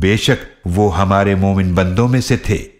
बेशक वो हमारे मोमिन बंदों में से थे।